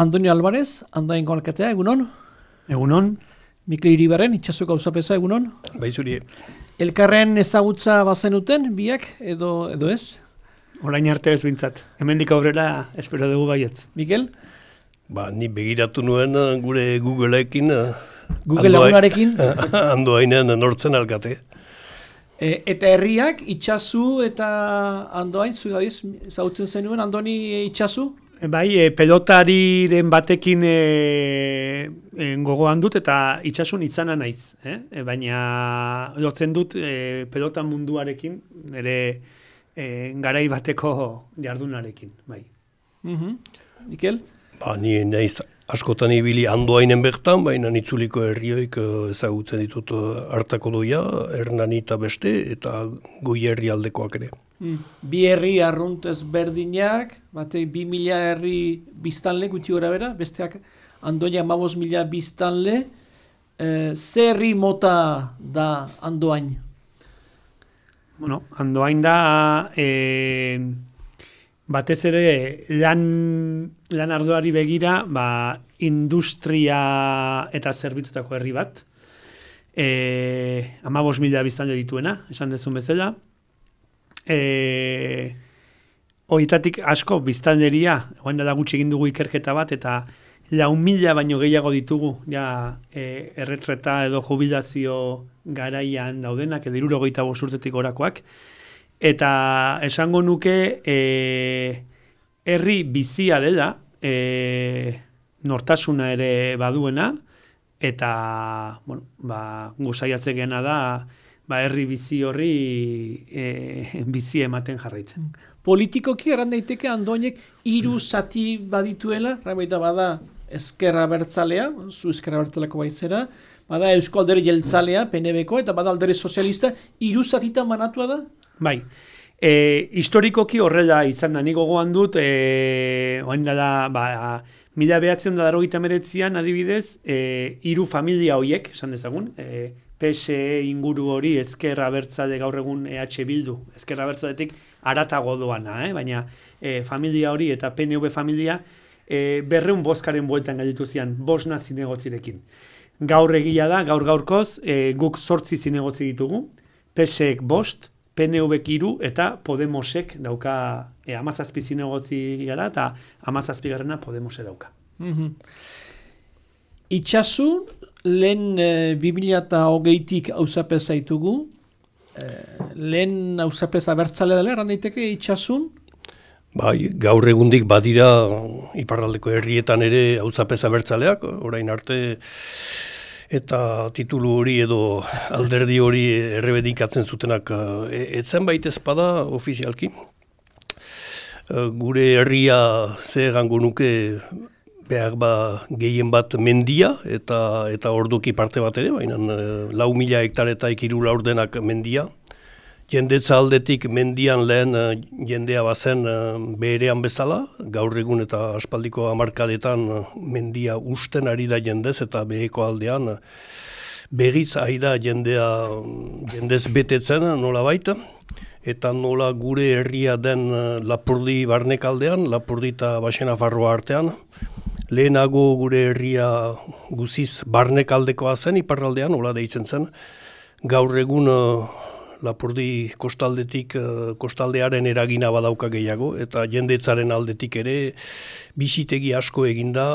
Antonio Alvarez, Andoain Alkatea, egunon. Egunon. Mikel Iribarren, itxasuko gauzapesa, egunon. Bai zuri. Elkarren ezagutza bazenuten, biak, edo, edo ez? Orain arte ez bintzat. Hemendik aurrera espero dugu baietz. Mikel? Ba, ni begiratu nuen uh, gure Googleekin. uh, Google lagunarekin. Andoainen nortzen alkate. E, eta herriak, itxasu eta Andoain, zugadiz, ezagutzen zenuen, Andoni itxasu? Bai, e, pelotariren batekin e, e, gogoan dut eta itxasun itzana naiz. Eh? E, baina lotzen dut e, pelota munduarekin, nire e, garai bateko jardunarekin. Bai. Mhm. Mikel? Ba, ni naiz askotan ibili Andoainen bertan, baina nitzuliko herrioik ezagutzen ditut hartako doia, Hernani eta beste, eta goi herri aldekoak ere. Mm. Bi herri arrunt ezberdinak, bate bi mila herri biztanle gutxi gora bera, besteak Andoia mabos mila biztanle, e, ze herri mota da Andoain? Bueno, andoain da e, batez ere lan, lan arduari begira ba, industria eta zerbitzutako herri bat. E, ama mila biztanle dituena, esan dezun bezala. E, Hoitatik asko biztanleria, oain da gutxi egin dugu ikerketa bat, eta lau mila baino gehiago ditugu, ja, e, erretreta edo jubilazio garaian daudenak, edo irurogeita urtetik orakoak. Eta esango nuke, e, herri bizia dela, e, nortasuna ere baduena, eta, bueno, ba, gusaiatzegena da, ba, herri bizi horri e, bizi ematen jarraitzen. Politikoki erran daiteke Andoinek hiru zati badituela, baita bada ezkerra bertzalea, zu ezkerra bertzaleko baitzera, bada Eusko Alderi Jeltzalea, PNB-ko, eta bada Alderi Sozialista, hiru zatitan banatua da? Bai, e, historikoki horrela izan da, nik gogoan dut, e, oain dela, ba, mila behatzen da darogeita meretzian, adibidez, e, hiru familia hoiek, esan dezagun, e, PSE inguru hori ezkerra bertzale gaur egun EH Bildu, ezkerra bertzaletik aratago doana, eh? baina e, familia hori eta PNV familia e, berreun bozkaren bueltan galditu zian, bos nazi negotzirekin. Gaur egia da, gaur gaurkoz, e, guk sortzi zinegotzi ditugu, PSEek bost, PNV hiru eta Podemosek dauka e, amazazpi zinegotzi gara eta amazazpi garrena Podemose dauka. Mhm. Itxasu, lehen e, 2008tik hausapez zaitugu, e, lehen hausapez abertzale dela, erran daiteke itxasun, Bai, gaur egundik badira iparraldeko herrietan ere auzapez abertzaleak, orain arte eta titulu hori edo alderdi hori errebedikatzen zutenak e, etzen baita ezpada ofizialki. Gure herria ze nuke behar ba gehien bat mendia eta eta orduki parte bat ere, baina e, lau mila hektaretak hiru laurdenak mendia. Jendetza aldetik mendian lehen eh, jendea bazen uh, beherean bezala, gaur egun eta aspaldiko hamarkadetan mendia usten ari da jendez eta beheko aldean begiz ari da jendea jendez betetzen nola baita. Eta nola gure herria den Lapurdi barnek aldean, Lapurdi eta Baxena Farroa artean. Lehenago gure herria guziz barnek aldekoa zen, iparraldean, nola deitzen zen. Gaur egun uh, Lapurdi kostaldetik eh, kostaldearen eragina badauka gehiago eta jendetzaren aldetik ere bizitegi asko eginda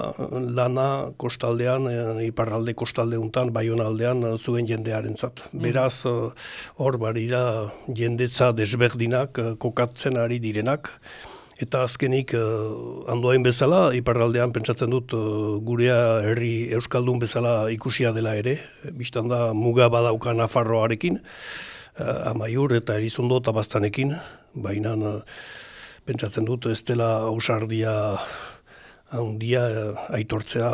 lana kostaldean e, iparralde kostalde untan Baiona aldean zuen jendearentzat. Beraz eh, hor bari da jendetza desberdinak kokatzen ari direnak Eta azkenik, uh, andoain bezala, iparraldean pentsatzen dut uh, gurea herri euskaldun bezala ikusia dela ere, biztan da muga badauka Nafarroarekin, uh, amaiur eta erizondo eta bastanekin, baina uh, pentsatzen dut ez dela ausardia handia aitortzea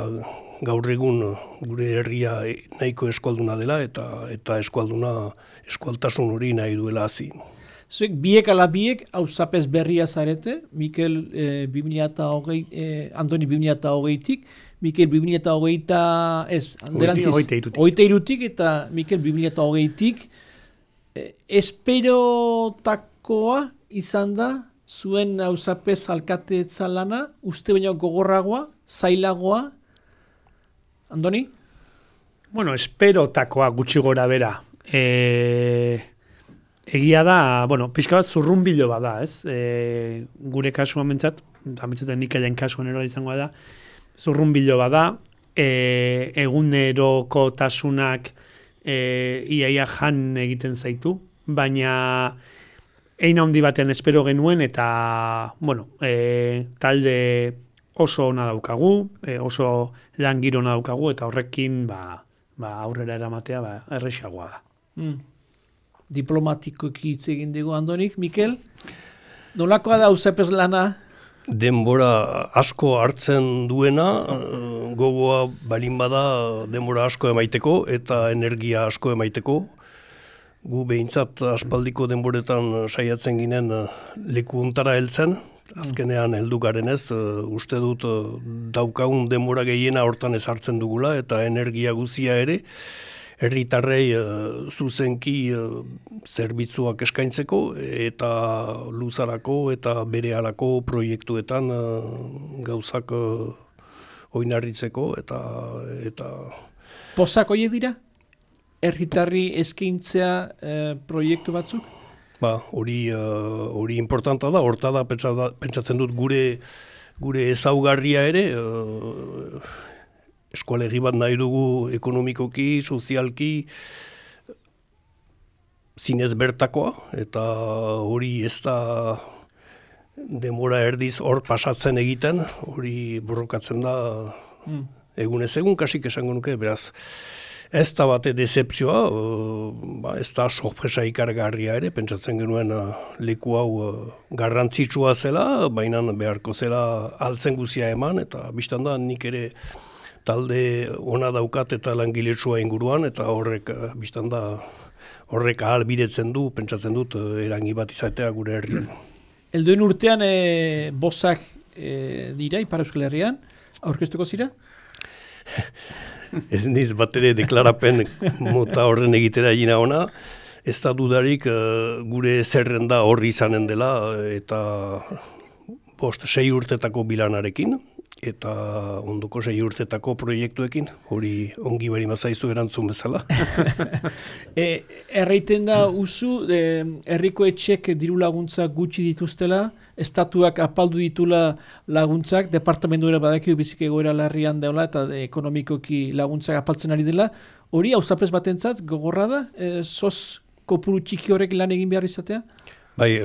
gaur egun gure herria nahiko eskualduna dela eta eta eskualduna eskualtasun hori nahi duela hazi. Zuek biek ala biek hausapez berria zarete, Mikel eh, 2008, eh, Antoni 2008tik, Mikel 2008 ez, hirutik. hogeita hirutik eta Mikel 2008tik, eh, esperotakoa izan da zuen hauzapez alkatetza lana, uste baino gogorragoa, zailagoa, Andoni? Bueno, esperotakoa gutxi gora bera. E, egia da, bueno, pixka bat zurrunbilo bada, ez? E, gure kasuan mentzat, amentzaten Mikelen kasuan ero izango da, zurrunbilo bada, e, eguneroko tasunak e, iaia jan egiten zaitu, baina ein handi batean espero genuen eta, bueno, e, talde oso ona daukagu, e, oso lan giro ona daukagu, eta horrekin, ba, ba aurrera eramatea, ba, errexagoa da. Mm. Diplomatikoki hitz egin dugu Andonik, Mikel? Nolakoa da uzepez lana? Denbora asko hartzen duena, eh, gogoa balin bada denbora asko emaiteko eta energia asko emaiteko. Gu behintzat aspaldiko denboretan saiatzen ginen eh, leku untara heltzen, azkenean heldu garen ez, eh, uste dut daukagun denbora gehiena hortan ezartzen dugula eta energia guzia ere, herritarrei uh, zuzenki uh, zerbitzuak eskaintzeko eta luzarako eta berehalako proiektuetan uh, gauzak oinarritzeko eta eta Pozak hoiek dira? Herritarri eskaintzea uh, proiektu batzuk? Ba, hori hori importanta da, horta da pentsatzen dut gure gure ezaugarria ere eskualegi bat nahi dugu ekonomikoki, sozialki, zinez bertakoa, eta hori ez da demora erdiz hor pasatzen egiten, hori borrokatzen da mm. egun ez egun, kasik esango nuke, beraz, ez da bate decepzioa, ba, ez da sorpresa ikargarria ere, pentsatzen genuen leku hau garrantzitsua zela, baina beharko zela altzen guzia eman, eta biztan da nik ere talde ona daukat eta langiletsua inguruan, eta horrek, eh, biztan da, horrek ahal bidetzen du, pentsatzen dut, eh, erangi bat izatea gure herrian. Elduen urtean e, bozak e, dira, Ipar Euskal Herrian, aurkeztuko zira? Ez niz bat ere deklarapen mota horren egitera egina ona, ez da dudarik gure zerrenda horri izanen dela, eta bost, sei urtetako bilanarekin, eta ondoko sei urtetako proiektuekin, hori ongi bari mazaizu erantzun bezala. e, erreiten da uzu, e, herriko etxek diru laguntza gutxi dituztela, estatuak apaldu ditula laguntzak, departamentu ere badakio bizik egoera larrian deola eta de, ekonomikoki laguntzak apaltzen ari dela, hori hau zapez batentzat gogorra da, e, sos kopuru txiki horrek lan egin behar izatea? Bai,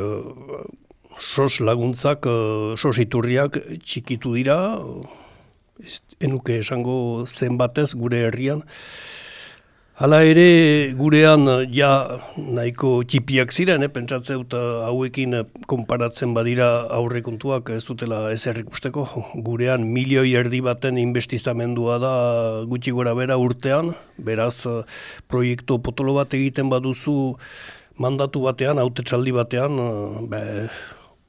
sos laguntzak, uh, sos iturriak txikitu dira, ez, enuke esango zenbatez gure herrian. Hala ere gurean ja nahiko txipiak ziren, eh, pentsatze eta hauekin konparatzen badira aurrekontuak ez dutela ez errikusteko. Gurean milioi erdi baten investizamendua da gutxi gora bera urtean, beraz proiektu potolo bat egiten baduzu mandatu batean, haute batean, be,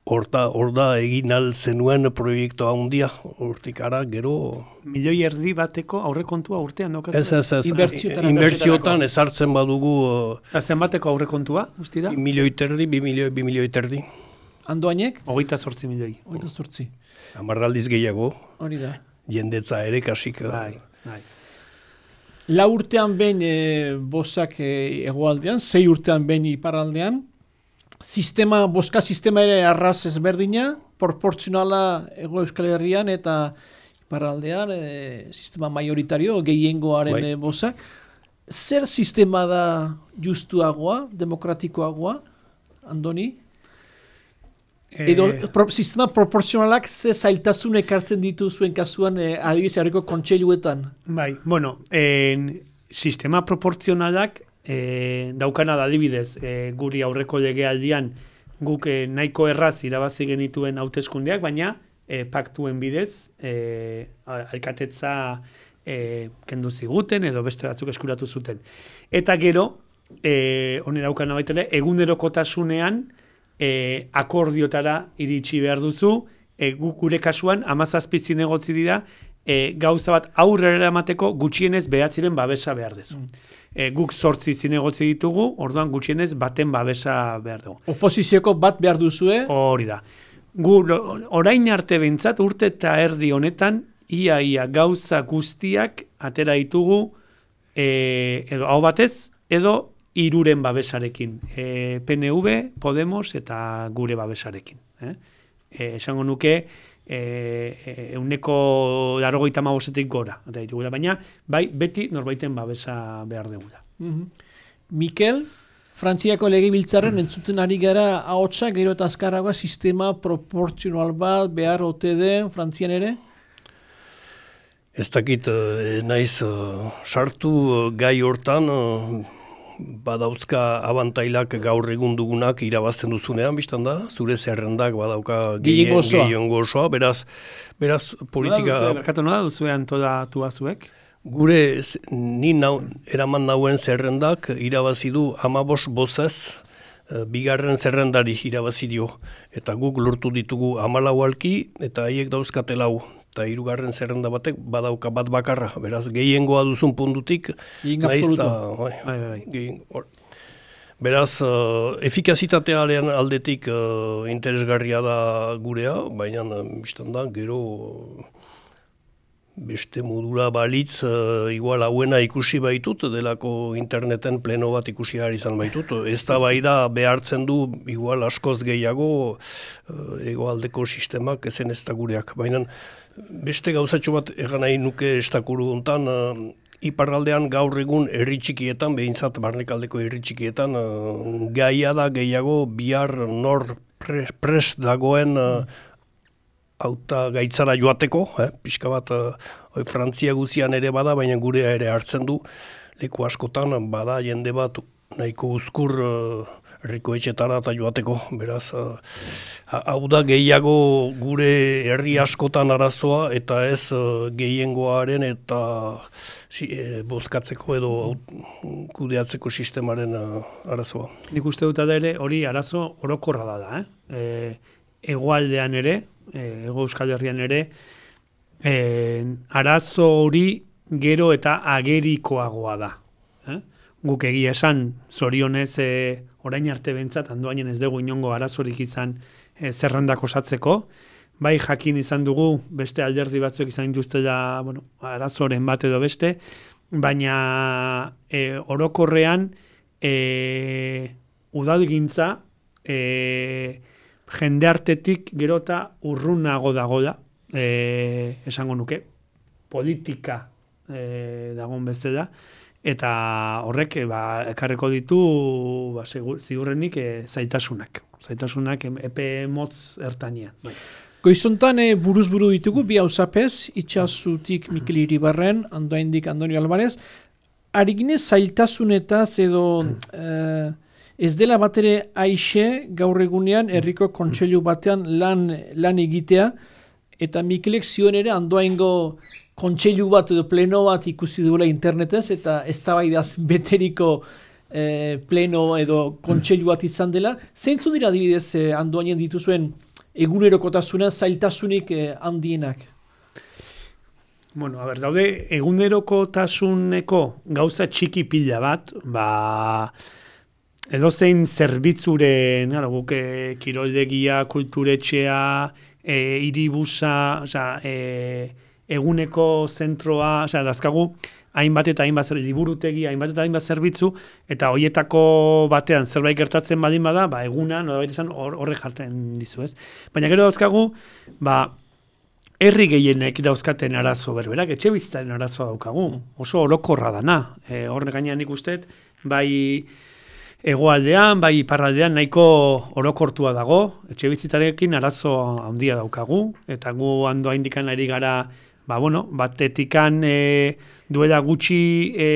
Horta, hor da egin zenuen proiektu handia, hortik ara, gero... Milioi erdi bateko aurrekontua urtean daukatu? Ez, ez, ez, inbertsiotan ezartzen badugu... Eta zenbateko aurrekontua, usti da? Milioi terdi, bi milioi, bi milioi terdi. Andoainek? Ogeita sortzi milioi. Ogeita sortzi. Amarraldiz gehiago. Hori da. Jendetza ere kasik. Bai, bai. La urtean behin e, bozak e, egoaldean, zei urtean behin iparaldean, sistema, boska sistema ere arraz ezberdina, proportzionala ego euskal herrian eta paraldean e, sistema majoritario, gehiengoaren bai. e, bosak. Zer sistema da justuagoa, demokratikoagoa, Andoni? E... Edo sistema proportzionalak ze zailtasun ekartzen ditu zuen kasuan e, adibiz herriko kontseiluetan? Bai, bueno, en, sistema proportzionalak e, daukana da adibidez e, guri aurreko legealdian guk e, nahiko erraz irabazi genituen hauteskundeak baina e, paktuen bidez e, alkatetza e, kendu ziguten edo beste batzuk eskuratu zuten. Eta gero, e, hone daukana baitele, egunerokotasunean e, akordiotara iritsi behar duzu, e, gure kasuan amazazpi zinegotzi dira, e, gauza bat aurrera emateko gutxienez behatziren babesa behar dezu. Mm. E, guk sortzi zinegotzi ditugu, orduan gutxienez baten babesa behar dugu. Oposizioko bat behar duzue? Hori da. gu orain arte bentzat urte eta erdi honetan ia ia gauza guztiak atera ditugu e, edo hau batez edo iruren babesarekin. E, PNV, Podemos eta gure babesarekin. Eh? E, esango nuke e, euneko darogoita mabosetik gora. Atera ditugula, baina bai beti norbaiten babesa behar dugula. Mhm. Mikel, Frantziako legebiltzarren entzuten ari gara ahotsa gero eta azkarragoa sistema proportzional bat behar ote den Frantzian ere? Ez dakit, eh, naiz eh, sartu eh, gai hortan, eh, badauzka abantailak gaur egun dugunak irabazten duzunean, biztan da, zure zerrendak badauka gehiengo osoa, beraz, beraz politika... Nola merkatu nola duzue antolatua zuek? Gure ni nau, eraman nauen zerrendak irabazi du amabos bozez, eh, bigarren zerrendari irabazi dio. Eta guk lortu ditugu amalau alki eta haiek dauzkate lau. Eta hirugarren zerrenda batek badauka bat bakarra. Beraz, gehiengoa duzun puntutik. Gehiengo nahiz absoluto. ta- bai, Bai, bai, bai. gehien- hor- Beraz, uh, efikazitatearen aldetik uh, interesgarria da gurea, baina uh, biztan da, gero beste modura balitz, uh, igual hauena ikusi baitut, delako interneten pleno bat ikusi ahal izan baitut. Ez da bai da behartzen du, igual askoz gehiago, uh, egoaldeko sistemak ezen ez da gureak. Baina beste gauzatxo bat egan nahi nuke estakuru hontan, uh, iparraldean gaur egun herri txikietan, behintzat barnekaldeko herri txikietan, uh, gaia da gehiago bihar nor pres, pres dagoen uh, auta gaitzara joateko, eh? pixka bat uh, Frantzia guzian ere bada, baina gurea ere hartzen du, leku askotan bada jende bat nahiko uzkur uh, herriko etxetara eta joateko, beraz, hau da gehiago gure herri askotan arazoa eta ez gehiengoaren eta si, eh, bozkatzeko edo kudeatzeko sistemaren arazoa. Nik uste dut ere hori arazo orokorra da da, eh? E, egoaldean ere, e, ego euskal herrian ere, e, arazo hori gero eta agerikoagoa da. Eh? Guk egia esan, zorionez, e, orain arte bentzat, handoainen ez dugu inongo arazorik izan e, zerrendak osatzeko, bai jakin izan dugu, beste alderdi batzuk izan dituztela, bueno, arazoren bat edo beste, baina e, orokorrean e, udalgintza e, jendeartetik gerota urrunago dago da, e, esango nuke, politika e, dagon bezala, eta horrek ba, ekarreko ditu ba, ziurrenik e, zaitasunak. Zaitasunak em- epe motz ertainean. Bai. Goizontan e, buruz buru ditugu, bi hausapez, itxasutik Mikel Iribarren, andoaindik Andonio Alvarez, Ariginez zailtasunetaz edo eh, ez dela batere aixe gaur egunean herriko kontseilu batean lan, lan egitea eta Mikelek zioen ere andoaingo kontseilu bat edo pleno bat ikusi duela internetez eta eztabaidaz beteriko eh, pleno edo kontseilu bat izan dela. Zeintzu dira adibidez eh, andoainen dituzuen egunerokotasuna zailtasunik eh, handienak? Bueno, a ber, daude egunerokotasuneko gauza txiki pila bat, ba edozein zerbitzuren, gara, guk eh, kiroldegia, kulturetxea, e, iribusa, osea, e, eguneko zentroa, osea, dazkagu, hainbat eta hainbat zer, liburutegi, hainbat eta hainbat zerbitzu, eta hoietako batean zerbait gertatzen badin bada, ba, eguna, nolabait esan, hor, horre jartzen dizu, ez? Baina gero dauzkagu, ba, herri gehienek dauzkaten arazo berberak, etxe bizitzaren arazoa daukagu, oso orokorra dana. E, horre gainean nik usteet, bai hegoaldean, bai iparraldean nahiko orokortua dago, etxe bizitzarekin arazo handia daukagu, eta gu handoa indikan ari gara, ba bueno, batetikan e, duela gutxi e,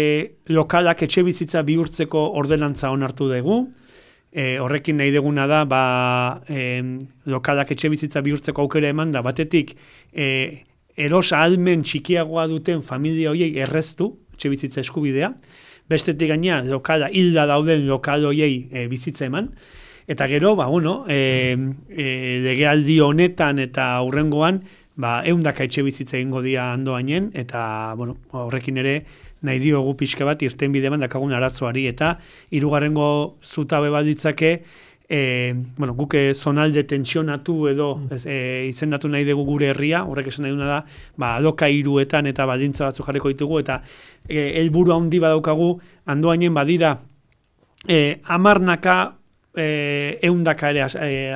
lokalak etxe bizitza bihurtzeko ordenantza onartu dugu, e, horrekin nahi deguna da ba, e, lokalak etxe bizitza bihurtzeko aukera eman da. Batetik e, eros ahalmen txikiagoa duten familia horiei erreztu etxe bizitza eskubidea bestetik gaina lokala hilda dauden lokal horiei e, bizitza eman. Eta gero ba bueno e, e, legealdi honetan eta aurrengoan ba ehundaka etxe bizitza egingo dira andoainen eta bueno horrekin ere nahi diogu pixka bat irten bideman dakagun arazoari. Eta hirugarrengo zutabe bat ditzake e, bueno, guke zonalde tensionatu edo Mm. ez, e, izendatu nahi dugu gure herria, horrek esan nahi duna da, ba, aloka iruetan eta badintza batzu jarriko ditugu, eta e, helburu handi badaukagu, andoainen badira, e, amarnaka e, eundaka ere as- e,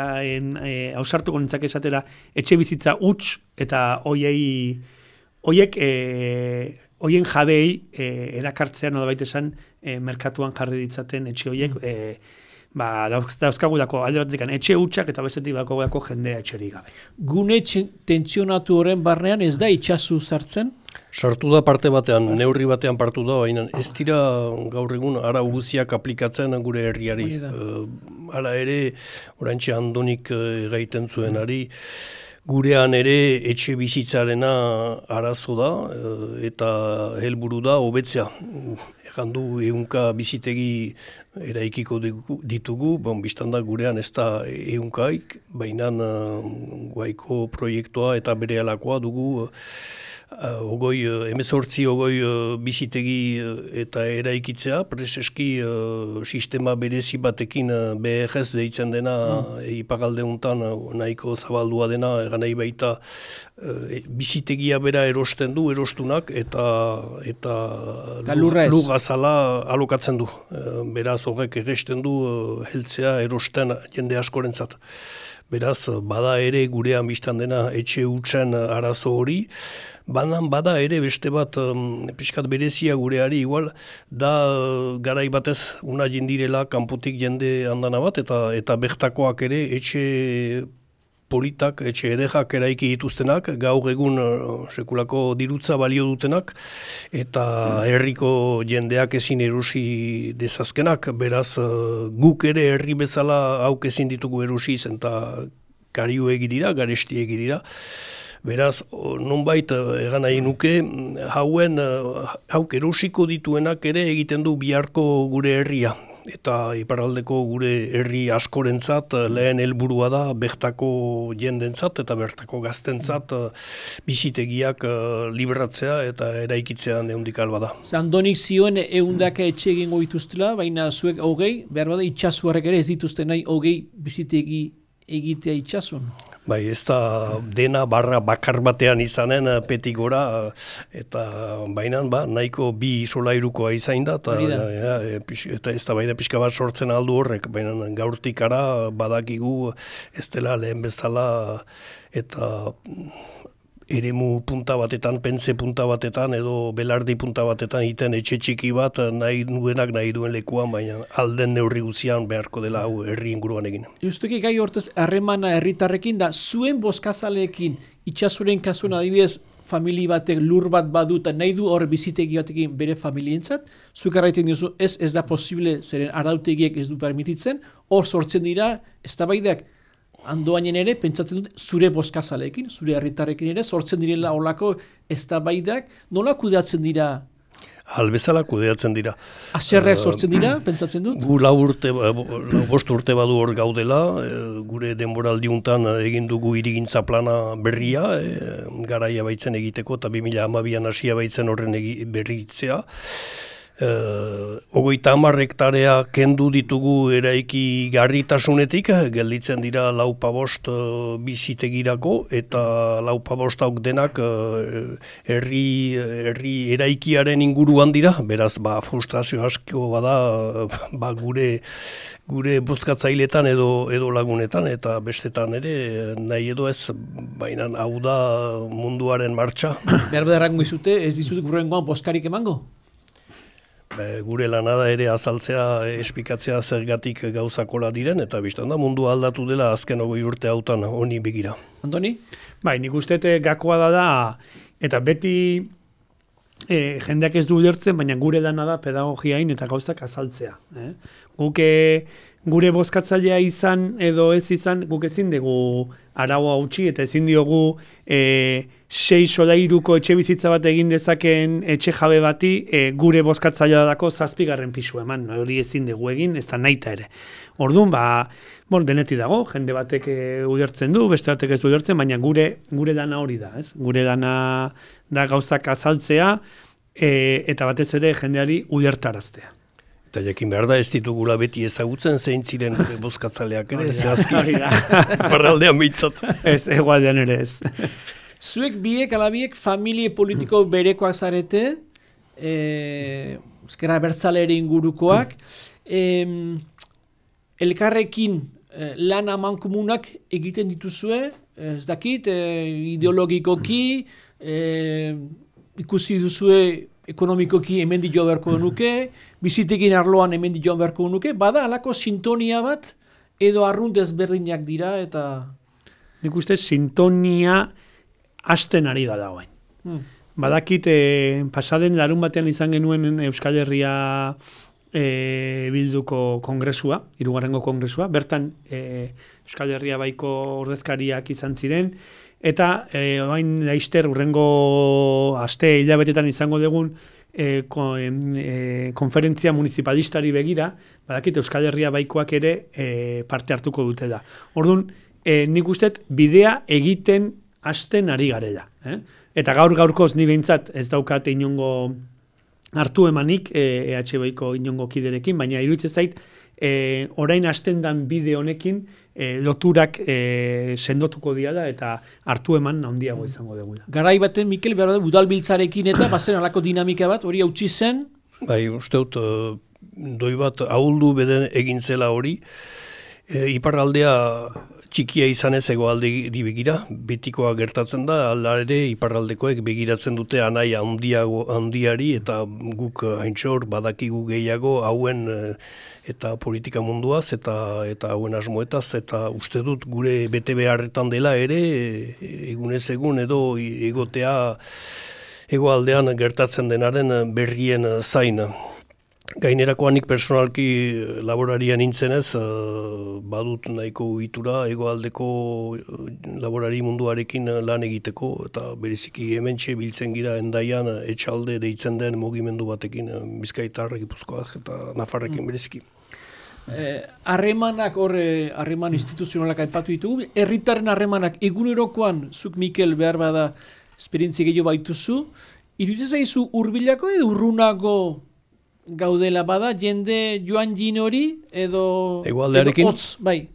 e, nintzak esatera etxe bizitza huts eta hoiei hoiek e, hoien jabei e, erakartzea nolabait esan e, merkatuan jarri ditzaten etxe hoiek e, ba, dauz- dauzkagulako alde batetik etxe hutsak eta bestetik daukagulako jendea etxerik gabe. Gune tentsionatu horren barnean ez da itxasu sartzen? Sartu da parte batean, neurri batean partu da, baina ez dira gaur egun ara guziak aplikatzen gure herriari. Hori da. Uh, hala ere, oraintxe andonik uh, gaiten zuenari, gurean ere etxe bizitzarena arazo da eh, eta helburu da hobetzea. Egan du ehunka bizitegi eraikiko ditugu, bon, biztan da gurean ez da ehunkaik, baina uh, guaiko proiektua eta bere alakoa dugu Uh, ogoi, uh, emezortzi ogoi uh, bizitegi eta eraikitzea, preseski sistema berezi batekin BRS deitzen dena mm. ipagalde untan uh, nahiko zabaldua dena, egan nahi baita e- bizitegia bera erosten du, erostunak, eta eta Eta lurra ez. lugazala alokatzen du. Uh, beraz horrek egesten du heltzea erosten jende askorentzat. Beraz, bada ere gurean biztan dena etxe hutsen arazo hori, banan bada ere beste bat um, pixkat berezia gureari igual, da uh, garai batez una jendirela kanpotik jende handana bat, eta eta bertakoak ere etxe politak, etxe edejak eraiki dituztenak, gaur egun uh, sekulako dirutza balio dutenak, eta herriko jendeak ezin erusi dezazkenak, beraz uh, guk ere herri bezala hauk ezin ditugu erusi zen, eta kariu dira, garesti dira, Beraz, nonbait eh, egan nahi nuke, hauen, eh, hauk erosiko dituenak ere egiten du biharko gure herria. Eta iparraldeko gure herri askorentzat eh, lehen helburua da bertako jendentzat eta bertako gaztentzat eh, bizitegiak eh, libratzea eta eraikitzea neundik alba da. Ze Andonik zioen eundaka etxe egingo dituztela, baina zuek hogei, behar bada itxasuarek ere ez dituzte nahi hogei bizitegi egitea itxasun. Bai, ez da dena barra bakar batean izanen eh, petik gora, eh, eta bainan ba, nahiko bi solairukoa izain da, eta, da. ja, e, pix- eta ez da baida pixka bat sortzen aldu horrek, baina gaurtik ara badakigu ez dela lehen bezala eta eremu punta batetan, pentze punta batetan edo belardi punta batetan egiten etxe txiki bat eh, nahi duenak nahi duen lekuan, baina alden neurri guzian beharko dela hau herri inguruan egin. Justuki gai hortez harremana herritarrekin da zuen boskazaleekin itxasuren kasuan adibidez famili batek lur bat badu nahi du hor bizitegi batekin bere familientzat, zuk arraiten diozu ez ez da posible zeren arautegiek ez du permititzen, hor sortzen dira eztabaidak andoainen ere pentsatzen dut zure boskazaleekin, zure herritarrekin ere sortzen direla olako eztabaidak, nola kudeatzen dira, Albezala kudeatzen dira. aserreak sortzen dira, pentsatzen dut? Gu lau urte, lau bost urte badu hor gaudela, e, gure denboraldi untan egin dugu irigintza plana berria, e, garaia baitzen egiteko, eta 2012an hasia baitzen horren berritzea. E, ogoita hamar hektarea kendu ditugu eraiki garritasunetik, gelditzen dira lau pabost e, bizitegirako, eta lau pabost hauk denak e, herri, herri eraikiaren inguruan dira, beraz ba, frustrazio asko bada ba, gure gure bozkatzailetan edo edo lagunetan eta bestetan ere nahi edo ez baina hau da munduaren martxa Behar beharrango izute, ez dizut gurrengoan boskarik emango? Be, gure lanada ere azaltzea espikatzea zergatik gauzakola diren eta biztan da mundu aldatu dela azken ogoi urte hautan honi begira. Antoni? Bai, nik uste gakoa da da, eta beti e, jendeak ez du ulertzen, baina gure dana da pedagogiain eta gauzak azaltzea. Eh? Guk eh, gure bozkatzailea izan edo ez izan, guk ezin dugu araua utzi eta ezin diogu e, sei solairuko etxe bizitza bat egin dezaken etxe jabe bati e, gure bozkatzailea dako zazpigarren pisu eman, hori ezin dugu egin, ez da naita ere. Orduan, ba, bon, deneti dago, jende batek e, ulertzen du, beste batek ez du ulertzen, baina gure gure dana hori da, ez? Gure dana da gauzak azaltzea e, eta batez ere jendeari ulertaraztea. Eta jakin behar da, ez ditugula beti ezagutzen, zein ziren gure bozkatzaleak ere, zehazki, hori da. parraldean behitzat. Ez, egualdean ere ez. Zuek biek, alabiek, familie politiko berekoak zarete, e, ezkera bertzale ere ingurukoak, em, elkarrekin eh, lan aman komunak egiten dituzue, ez dakit, eh, ideologikoki, eh, ikusi duzue ekonomikoki hemen di joan beharko nuke, bizitekin arloan hemen di joan beharko nuke, bada alako sintonia bat, edo arrunt ezberdinak dira, eta... Nik uste sintonia hasten ari da dagoen. Hmm. Badakit, eh, pasaden larun batean izan genuen Euskal Herria eh, bilduko kongresua, irugarrengo kongresua, bertan eh, Euskal Herria baiko ordezkariak izan ziren, eta eh, oain laizter urrengo aste hilabetetan izango dugun eh, ko, eh, konferentzia municipalistari begira, badakit Euskal Herria baikoak ere eh, parte hartuko dute da. Orduan, eh, nik usteet bidea egiten hasten ari garela. Eh? Eta gaur gaurkoz ni behintzat ez daukate inongo hartu emanik eh, EHBiko inongo kiderekin, baina iruditzen zait eh, orain hasten dan bide honekin eh, loturak eh, sendotuko diala eta hartu eman handiago izango degula. Garai baten, Mikel, behar da, udalbiltzarekin eta bazen alako dinamika bat, hori hautsi zen, Bai, uste dut, eh, doi bat ahuldu beden egin zela hori, e, iparraldea txikia izanez egoalde di begira, betikoa gertatzen da, ala ere iparraldekoek begiratzen dute anai handiago handiari eta guk haintxor badakigu gehiago hauen eh, eta politika munduaz eta eta hauen asmoetaz eta uste dut gure bete beharretan dela ere eh, egunez egun edo egotea egoaldean gertatzen denaren berrien zain. Gainerakoan nik personalki eh, laboraria nintzenez, eh, badut nahiko itura egoaldeko eh, laborari munduarekin lan egiteko, eta bereziki hementxe biltzen gira endaian etxalde deitzen den mugimendu batekin, eh, Bizkaitar, Gipuzkoak eta Nafarrekin bereziki. Eh, harremanak eh, harreman instituzionalak aipatu ditugu, herritarren harremanak egunerokoan zuk Mikel behar bada esperientzia gehiago baituzu, iruditzen zaizu hurbilako edo urrunago gaudela bada jende joan jin hori edo edo hotz, bai.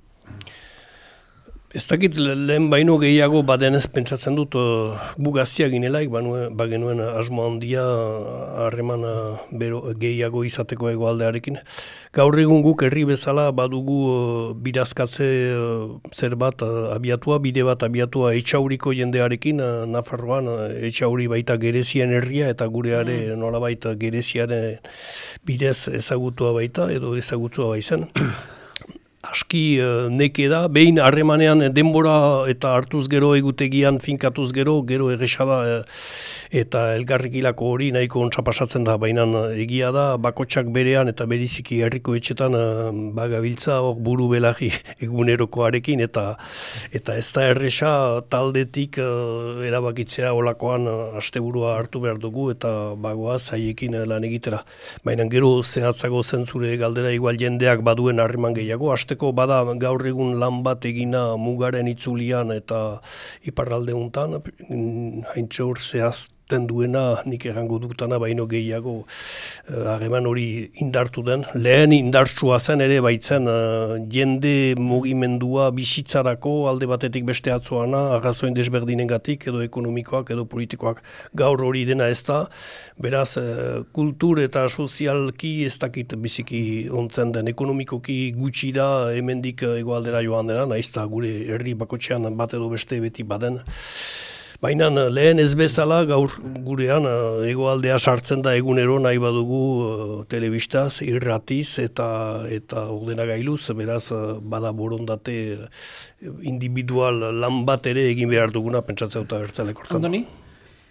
Ez dakit le- lehen baino gehiago badenez pentsatzen dut uh, bugazia ginelaik, bagenuen asmo handia harreman uh, gehiago izateko egoaldearekin. Gaur egun guk herri bezala badugu uh, birazkatze uh, zer bat uh, abiatua, bide bat abiatua etxauriko jendearekin, uh, Nafarroan uh, etxauri baita gerezien herria eta gureare mm. nolabait gereziaren bidez ezagutua baita edo ezagutua baizen aski uh, neke da, behin harremanean denbora eta hartuz gero egutegian finkatuz gero, gero erresa da eh, eta elgarrikilako hori nahiko ontsa pasatzen da, baina eh, egia da bakotsak berean eta beriziki herriko etxetan uh, bagabiltza hor buru belagi egunerokoarekin eta eta ez da erresa taldetik uh, erabakitzea olakoan asteburua hartu behar dugu eta bagoa zaiekin eh, lan egitera. Baina gero zehatzago zentzure galdera igual jendeak baduen harreman gehiago, hasteko bada gaur egun lan bat egina mugaren itzulian eta iparralde untan, mm, haintxor zehazten duena, nik errango dutana baino gehiago eh, harreman hori indartu den. Lehen indartsua zen ere baitzen eh, jende mugimendua bizitzarako alde batetik beste atzoana, arrazoin desberdinengatik edo ekonomikoak edo politikoak gaur hori dena ez da, beraz eh, kultur eta sozialki ez dakit biziki ontzen den ekonomikoki gutxi da hemendik hegoaldera joan dena, naiz eta gure herri bakotxean bat edo beste beti baden. Baina eh, lehen ez bezala gaur gurean eh, hegoaldea sartzen da egunero nahi badugu eh, telebistaz, irratiz eta eta ordenagailuz, beraz bada borondate individual lan bat ere egin behar duguna pentsatzea eta bertzalekortan. Andoni?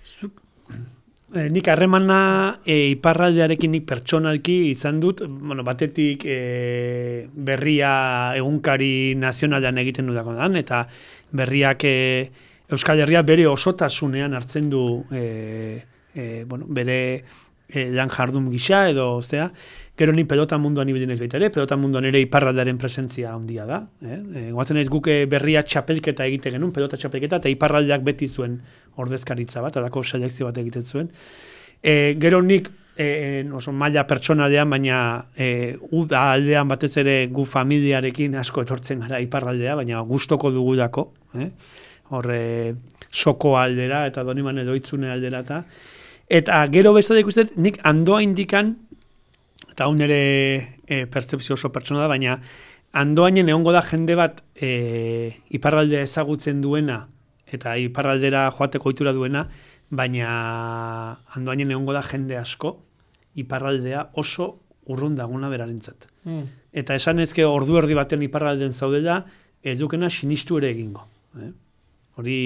Zuk, E, nik harremana e, iparraldearekin nik pertsonalki izan dut, bueno, batetik e, berria egunkari nazionalean egiten dudakoan, eta berriak e, Euskal Herria bere osotasunean hartzen du e, e, bueno, bere e, lan jardun gisa edo, ostea, gero ni pelota munduan ibili naiz baita ere, pelota munduan ere iparraldearen presentzia handia da. Eh? E, goatzen naiz guke berria txapelketa egite genuen, pelota txapelketa, eta iparraldeak beti zuen ordezkaritza bat, alako selekzio bat egiten zuen. E, gero nik e, oso maila pertsonalean, baina e, uda aldean batez ere gu familiarekin asko etortzen gara iparraldea, baina gustoko dugudako, eh? Horre soko aldera eta doniman edo itzune aldera eta eta gero bezala ikusten nik andoa indikan eta hau nire e, pertsepzio oso pertsona da, baina andoainen egongo da jende bat e, iparraldea ezagutzen duena eta iparraldera joateko itura duena, baina andoainen egongo da jende asko, iparraldea oso urrun daguna berarentzat. Mm. Eta esan ezke ordu erdi batean iparralden zaudela, ez dukena sinistu ere egingo. Eh? Hori,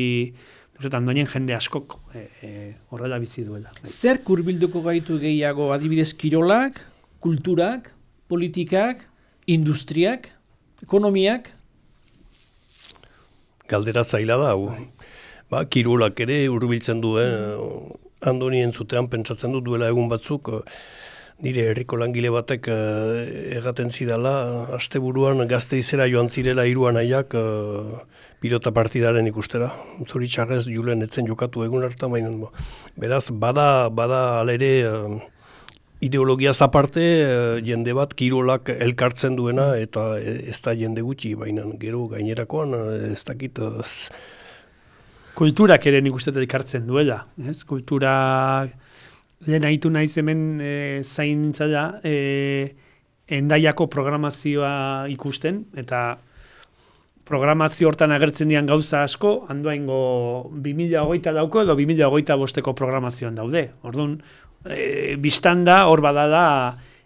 Eta andoainen jende askok e, e, horrela bizi duela. Zer kurbilduko gaitu gehiago adibidez kirolak, kulturak, politikak, industriak, ekonomiak? Galdera zaila da, hau. Ba, kirolak ere urbiltzen du, eh? Andonien zutean pentsatzen du duela egun batzuk, nire herriko langile batek uh, erraten zidala, asteburuan gazte izera joan zirela iruan aiak uh, pilota partidaren ikustera. Zuri txarrez julen etzen jokatu egun hartan, baina beraz, bada, bada alere uh, ideologia zaparte uh, jende bat kirolak elkartzen duena eta ez da jende gutxi, baina gero gainerakoan ez dakit... Kulturak ere nik uste duela, ez? Kulturak lehen haitu naiz hemen e, zain nintzala, e, endaiako programazioa ikusten, eta programazio hortan agertzen dian gauza asko, handoaingo 2008 dauko edo 2008 bosteko programazioan daude. Orduan, e, biztan da, hor badala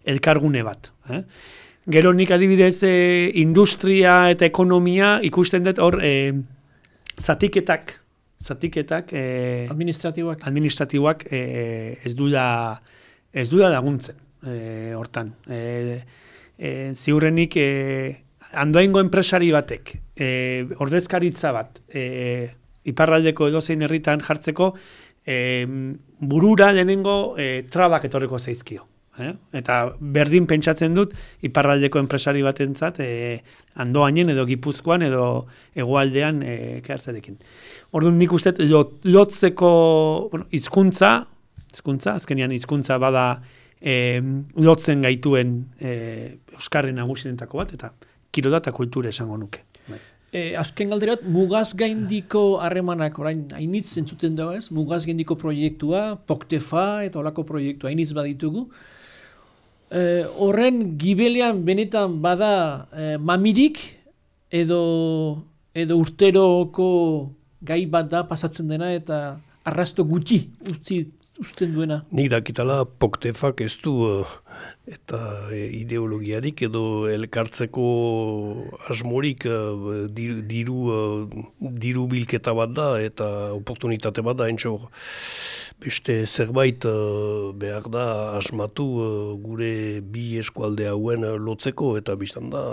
elkargune bat. Eh? Gero nik adibidez e, industria eta ekonomia ikusten dut hor e, zatiketak zatiketak e, administratiboak. administratiboak e, ez duela ez duela laguntzen e, hortan. E, e, ziurrenik e, andoaingo enpresari batek e, ordezkaritza bat e, iparraldeko edozein herritan jartzeko e, burura lehenengo e, trabak etorreko zaizkio Eh? Eta berdin pentsatzen dut iparraldeko enpresari batentzat eh, andoainen edo gipuzkoan edo egoaldean eh, kehartzarekin. Orduan nik uste lot, lotzeko bueno, izkuntza, izkuntza, azkenian hizkuntza bada eh, lotzen gaituen eh, Euskarri nagusienetako bat, eta kiroda eta kultura esango nuke. E, azken galderat, mugaz gaindiko harremanak, orain, hainitz entzuten dago ez, mugaz gaindiko proiektua, poktefa eta olako proiektua, hainitz baditugu, eh, horren gibelean benetan bada eh, mamirik edo edo urteroko gai bat da pasatzen dena eta arrasto gutxi utzi usten duena. Nik dakitala poktefak ez du uh, eta e, ideologiarik edo elkartzeko asmorik uh, diru, uh, diru bilketa bat da eta oportunitate bat da entxo beste zerbait uh, behar da asmatu uh, gure bi eskualde hauen uh, lotzeko eta biztan da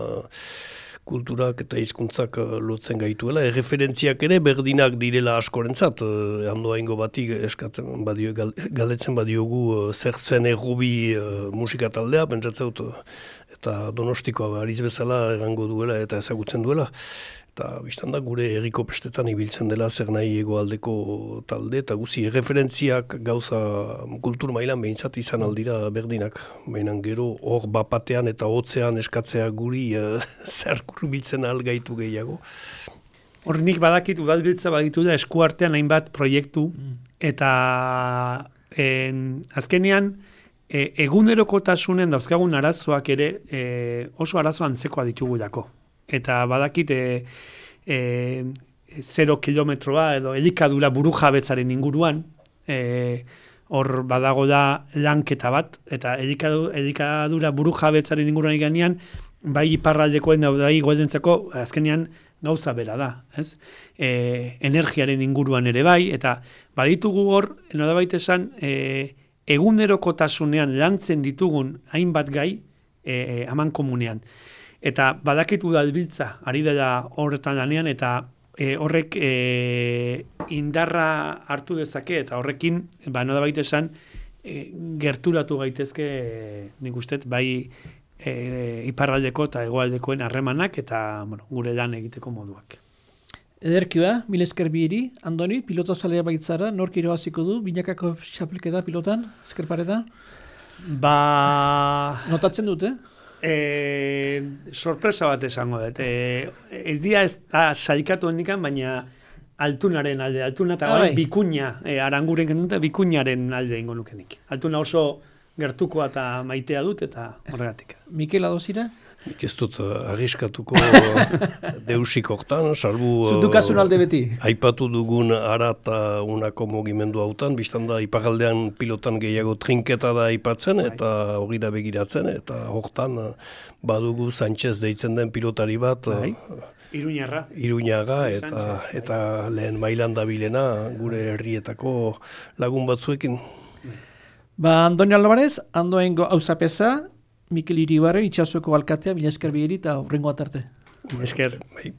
kulturak eta hizkuntzak lotzen gaituela. Erreferentziak ere berdinak direla askorentzat. Handoa ingo batik eskatzen badio, galdetzen badiogu zer zen errubi musika taldea, pentsatzen eta donostikoa bariz bezala erango duela eta ezagutzen duela eta biztan da gure erriko pestetan ibiltzen dela zer nahi egoaldeko talde, eta guzi referentziak gauza kultur mailan behintzat izan aldira berdinak. Baina gero hor bapatean eta hotzean eskatzea guri uh, zer biltzen gaitu gehiago. Hor nik badakit udalbiltza baditu da eskuartean hainbat proiektu, mm. eta en, azkenean e, egunerokotasunen dauzkagun arazoak ere e, oso arazo antzekoa ditugu dako eta badakit e, e, zero kilometroa edo elikadura buru jabetzaren inguruan, e, hor badago da lanketa bat, eta elikadura buru jabetzaren inguruan eganean, bai iparraldekoen da bai goeldentzako, azkenean gauza bera da, ez? E, energiaren inguruan ere bai, eta baditugu hor, baita esan, e, egunerokotasunean lantzen ditugun hainbat gai, e, e, aman komunean. Eta badakitu udalbiltza, ari dela horretan lanean, eta e, horrek e, indarra hartu dezake, eta horrekin, ba, no da baita esan, e, gerturatu gaitezke, e, nik usteet, bai e, iparraldeko eta egoaldekoen harremanak, eta bueno, gure lan egiteko moduak. Ederkioa, mil esker bihiri, Andoni, pilota zalea baitzara, nork irabaziko du, binakako xapelketa pilotan, eskerpareta? Ba... Notatzen dute, E, sorpresa bat esango dut. E, ez dia ez da saikatu hendikan, baina altunaren alde, altuna eta bai. bikuña, e, aranguren kenduta bikuñaren alde ingo nukenik. Altuna oso gertukoa eta maitea dut eta horregatik. Mikel adozira? Nik ez dut uh, arriskatuko deusik hortan, salbu... Zundukasun alde beti. Aipatu dugun ara eta unako mugimendu hautan, biztan da ipagaldean pilotan gehiago trinketa da aipatzen eta hori da begiratzen, eta hortan uh, badugu Sánchez deitzen den pilotari bat, Bai. Iruñarra. Iruñaga Bai, eta Sánchez, eta lehen mailan dabilena gure herrietako lagun batzuekin. Ba, Antonio Alvarez, andoengo hauzapeza, Mikel Iribarren, itxasuko alkatea, mila esker biheri eta horrengo atarte. Esker. Bai.